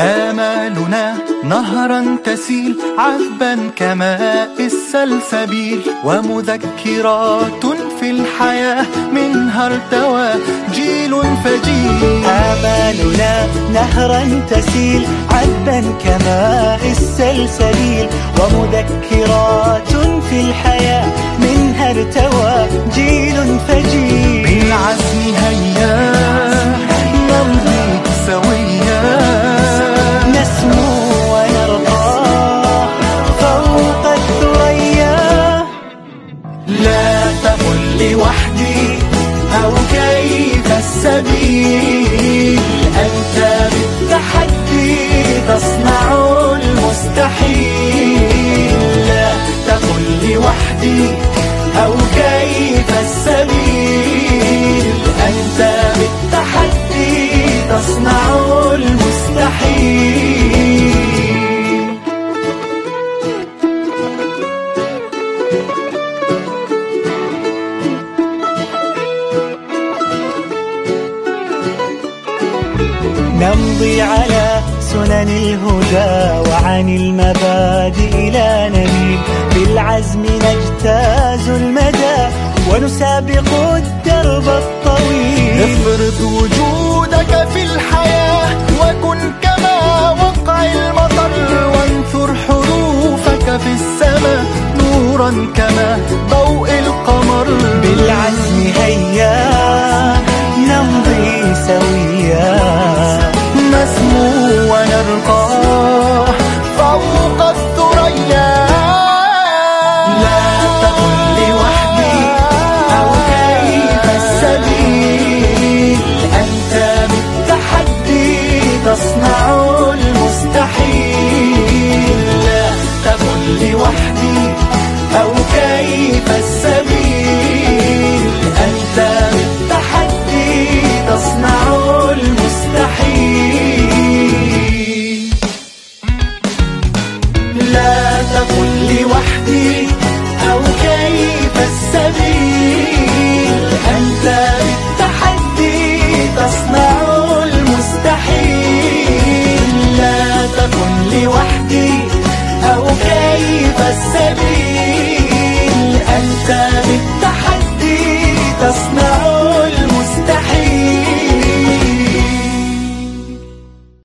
آمالنا نهرا تسيل عذبا كماء السلسبيل ومذكرات في الحياة منها ارتوى جيل فجيل. آمالنا نهرا تسيل عذبا كماء السلسبيل ومذكرات في الحياة منها ارتوى جيل كيف السبيل. أنت بالتحدي تصنع المستحيل. لا تقل لوحدي أو كيف نمضي على سنن الهدى وعن المبادئ لا نميل بالعزم نجتاز المدى ونسابق الدرب الطويل. افرض وجودك في الحياة وكن كما وقع المطر وانثر حروفك في السماء نورا كما ونرقى أكن لوحدي أو كيف السبيل؟ أنت بالتحدي تصنع المستحيل. لا تكن لوحدي أو كيف السبيل؟ أنت بالتحدي تصنع المستحيل